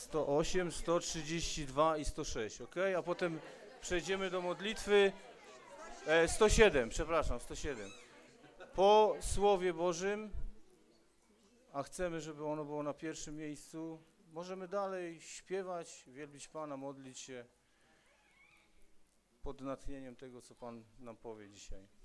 108, 132 i 106, ok? A potem przejdziemy do modlitwy. E, 107, przepraszam, 107. Po Słowie Bożym, a chcemy, żeby ono było na pierwszym miejscu, możemy dalej śpiewać, wielbić Pana, modlić się pod natchnieniem tego, co Pan nam powie dzisiaj.